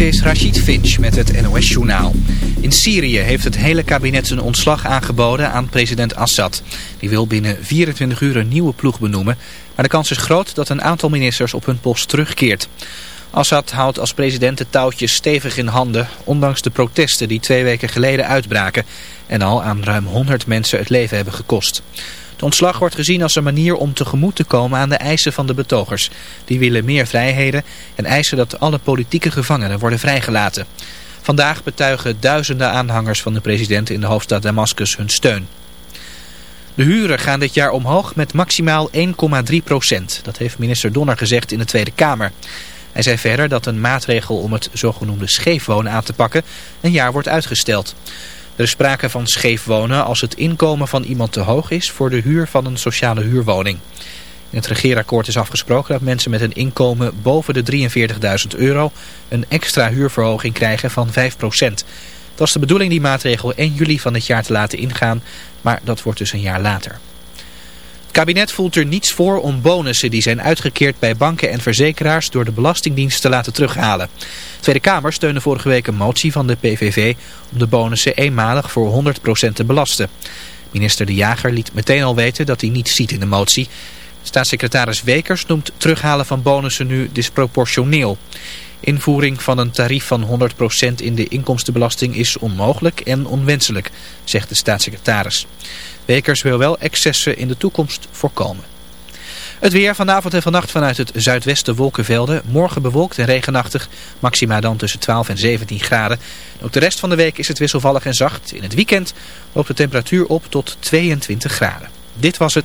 Dit is Rachid Finch met het NOS-journaal. In Syrië heeft het hele kabinet zijn ontslag aangeboden aan president Assad. Die wil binnen 24 uur een nieuwe ploeg benoemen. Maar de kans is groot dat een aantal ministers op hun post terugkeert. Assad houdt als president de touwtjes stevig in handen... ondanks de protesten die twee weken geleden uitbraken... en al aan ruim 100 mensen het leven hebben gekost. De ontslag wordt gezien als een manier om tegemoet te komen aan de eisen van de betogers. Die willen meer vrijheden en eisen dat alle politieke gevangenen worden vrijgelaten. Vandaag betuigen duizenden aanhangers van de president in de hoofdstad Damascus hun steun. De huren gaan dit jaar omhoog met maximaal 1,3 procent. Dat heeft minister Donner gezegd in de Tweede Kamer. Hij zei verder dat een maatregel om het zogenoemde scheefwonen aan te pakken een jaar wordt uitgesteld. Er is sprake van scheef wonen als het inkomen van iemand te hoog is voor de huur van een sociale huurwoning. In het regeerakkoord is afgesproken dat mensen met een inkomen boven de 43.000 euro een extra huurverhoging krijgen van 5%. Het was de bedoeling die maatregel 1 juli van dit jaar te laten ingaan, maar dat wordt dus een jaar later. Het kabinet voelt er niets voor om bonussen die zijn uitgekeerd bij banken en verzekeraars door de Belastingdienst te laten terughalen. De Tweede Kamer steunde vorige week een motie van de PVV om de bonussen eenmalig voor 100% te belasten. Minister De Jager liet meteen al weten dat hij niets ziet in de motie. Staatssecretaris Wekers noemt terughalen van bonussen nu disproportioneel. Invoering van een tarief van 100% in de inkomstenbelasting is onmogelijk en onwenselijk, zegt de staatssecretaris. Wekers wil wel excessen in de toekomst voorkomen. Het weer vanavond en vannacht vanuit het zuidwesten wolkenvelden. Morgen bewolkt en regenachtig. Maxima dan tussen 12 en 17 graden. Ook de rest van de week is het wisselvallig en zacht. In het weekend loopt de temperatuur op tot 22 graden. Dit was het.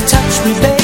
to touch me, baby.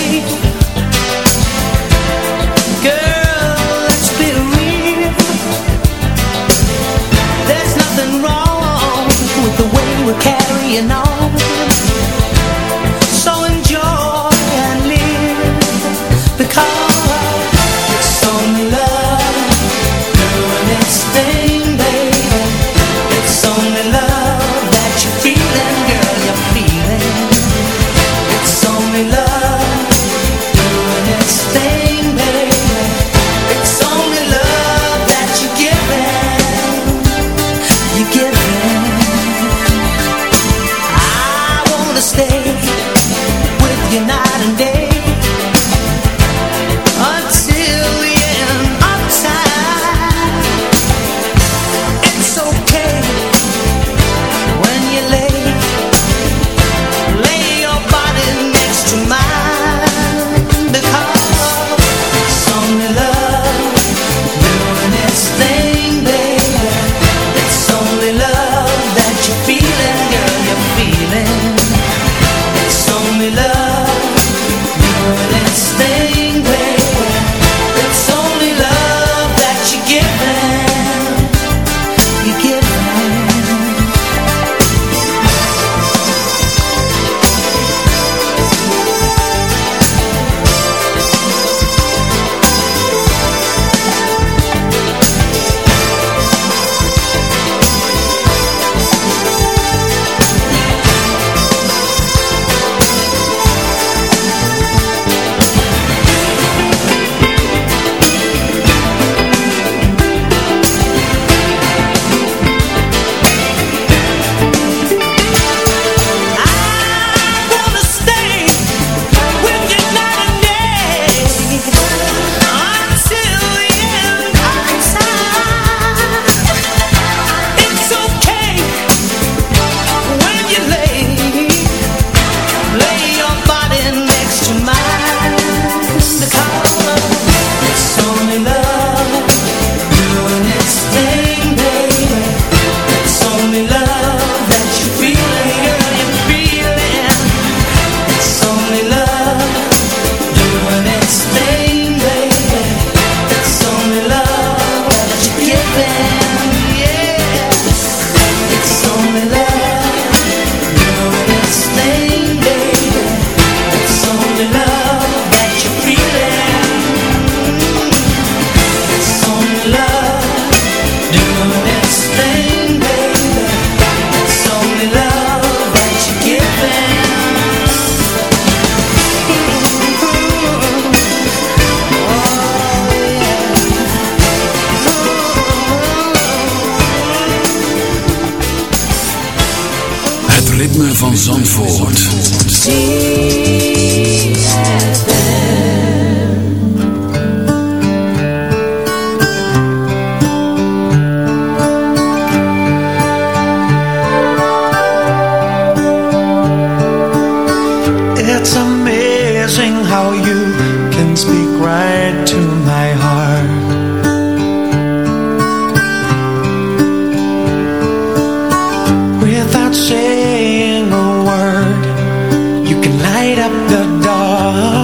light up the dark.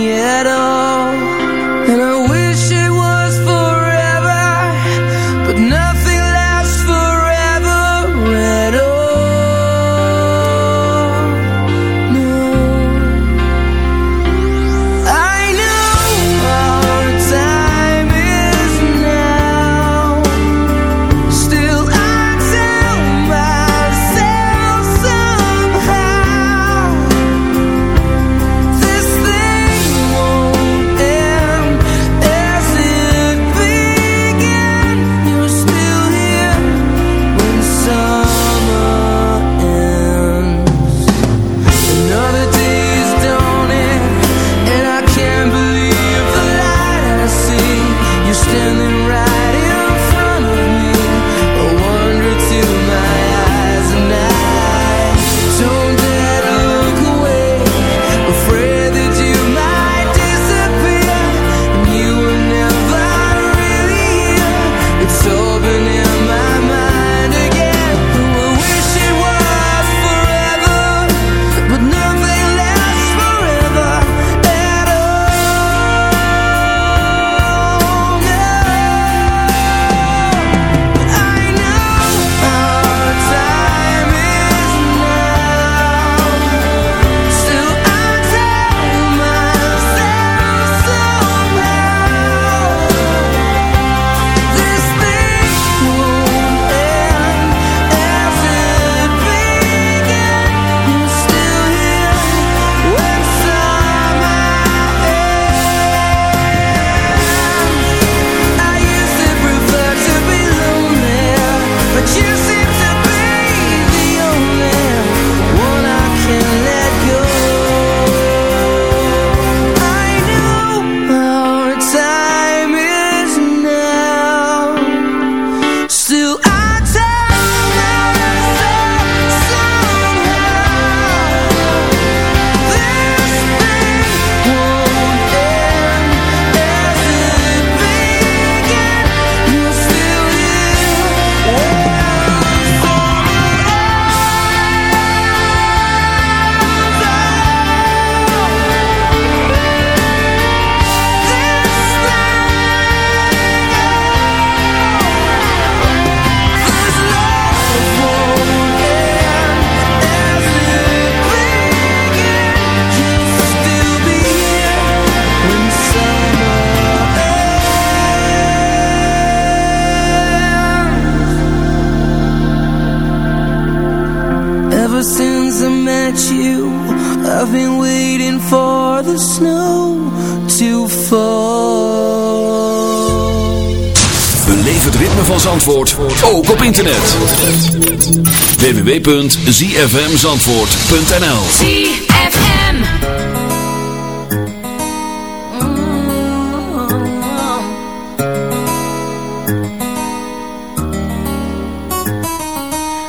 www.zfmzandvoort.nl ZFM mm -hmm.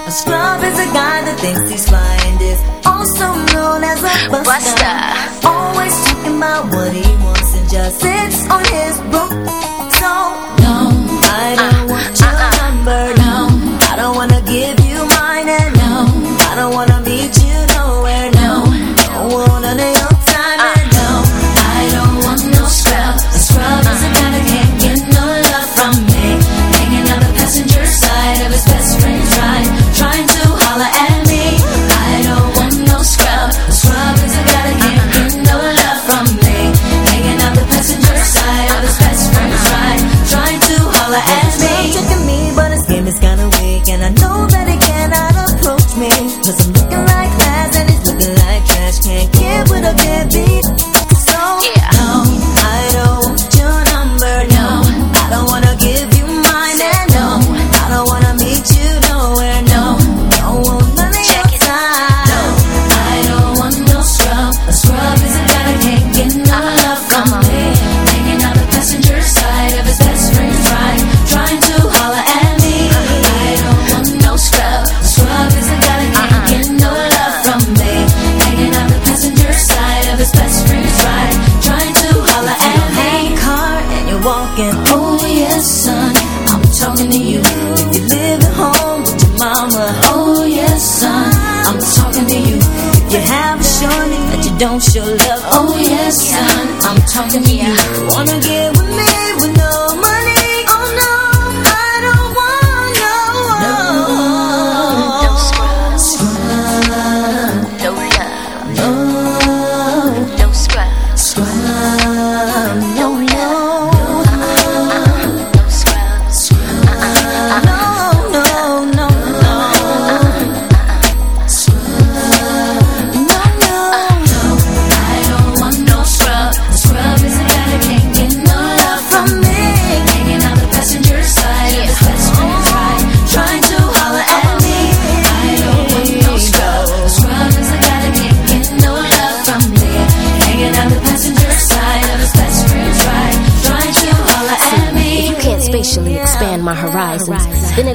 A scrub is a guy that thinks he's flying is also known as a buster. Always talking about what he wants and just sits on his broke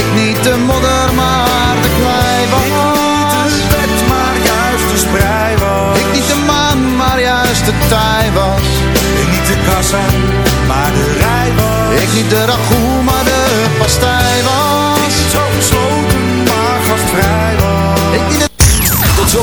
Ik niet de modder, maar de klei was. Ik niet de wet, maar juist de sprei was. Ik niet de maan, maar juist de tij was. Ik niet de kassa, maar de rij was. Ik niet de ragout, maar de pastij was. Ik niet zo gesloten, maar gastvrij was. Ik niet de Tot